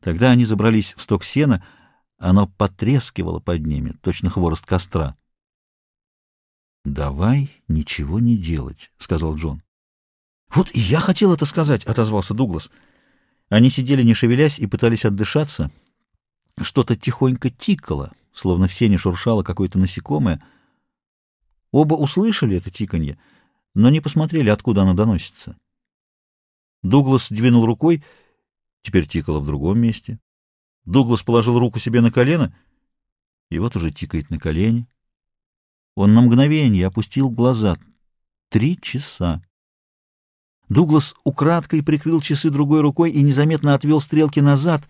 Тогда они забрались в сток сена, оно потрескивало под ними, точно хворост костра. «Давай ничего не делать», — сказал Джон. «Вот и я хотел это сказать», — отозвался Дуглас. Они сидели, не шевелясь, и пытались отдышаться. Что-то тихонько тикало, словно в сене шуршало какое-то насекомое. Оба услышали это тиканье, но не посмотрели, откуда оно доносится. Дуглас двинул рукой, теперь тикало в другом месте. Дуглас положил руку себе на колено, и вот уже тикает на колени. Он на мгновение опустил глаза. Три часа. Дуглас украдкой прикрыл часы другой рукой и незаметно отвел стрелки назад.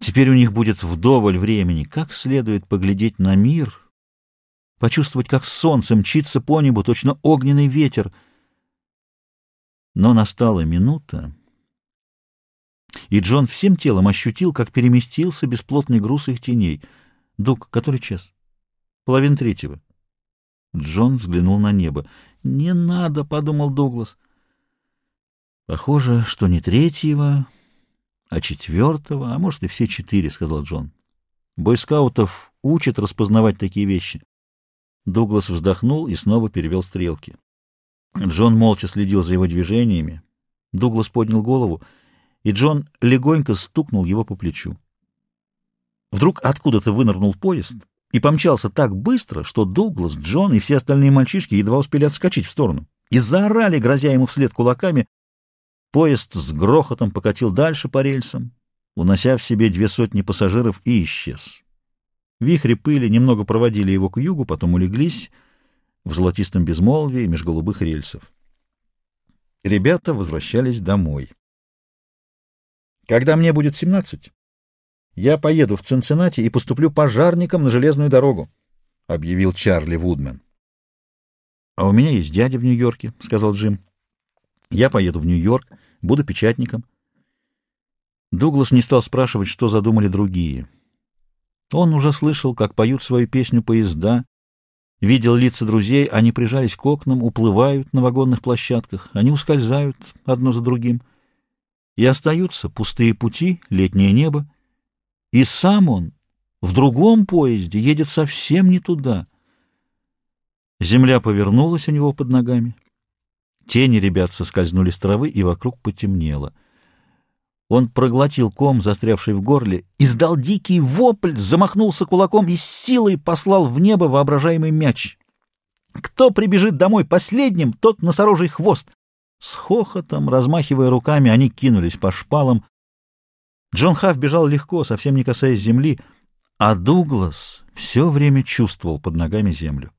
Теперь у них будет вдоволь времени, как следует поглядеть на мир, почувствовать, как солнце мчится по небу, точно огненный ветер. Но настала минута, и Джон всем телом ощутил, как переместился бесплотный груз их теней. Дуг, который час? Половина третьего. Джон взглянул на небо. «Не надо», — подумал Дуглас. «Похоже, что не третьего, а четвертого, а может и все четыре», — сказал Джон. «Бойскаутов учат распознавать такие вещи». Дуглас вздохнул и снова перевел стрелки. Джон молча следил за его движениями. Дуглас поднял голову, и Джон легонько стукнул его по плечу. Вдруг откуда-то вынырнул поезд — и помчался так быстро, что Дуглас, Джон и все остальные мальчишки едва успели отскочить в сторону и заорали, грозя ему вслед кулаками. Поезд с грохотом покатил дальше по рельсам, унося в себе две сотни пассажиров, и исчез. Вихри пыли немного проводили его к югу, потом улеглись в золотистом безмолвии меж голубых рельсов. Ребята возвращались домой. «Когда мне будет семнадцать?» Я поеду в Цинциннати и поступлю пожарником на железную дорогу, — объявил Чарли Вудмен. — А у меня есть дядя в Нью-Йорке, — сказал Джим. — Я поеду в Нью-Йорк, буду печатником. Дуглас не стал спрашивать, что задумали другие. Он уже слышал, как поют свою песню поезда, видел лица друзей, они прижались к окнам, уплывают на вагонных площадках, они ускользают одно за другим. И остаются пустые пути, летнее небо, и сам он в другом поезде едет совсем не туда. Земля повернулась у него под ногами. Тени ребят соскользнули с травы, и вокруг потемнело. Он проглотил ком, застрявший в горле, издал дикий вопль, замахнулся кулаком и с силой послал в небо воображаемый мяч. Кто прибежит домой последним, тот носорожий хвост. С хохотом, размахивая руками, они кинулись по шпалам, Джон Хафф бежал легко, совсем не касаясь земли, а Дуглас все время чувствовал под ногами землю.